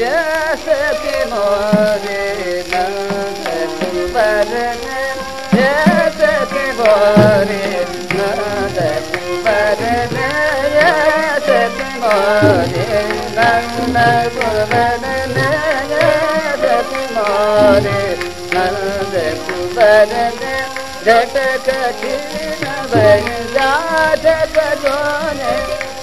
यस्ति मो नदन य मन वन नया जगति नव जादने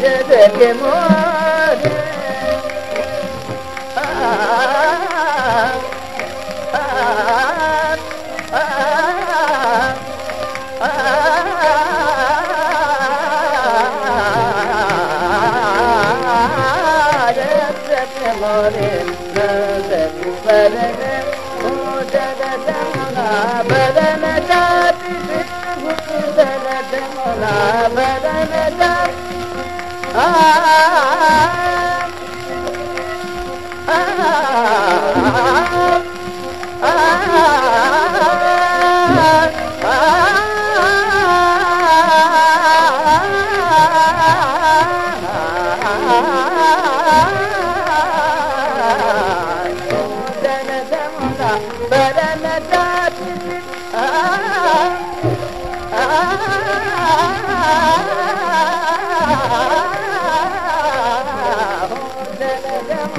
जग मोरे मोरे बरन जाति भूषण मोला बरन Ah